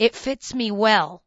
It fits me well.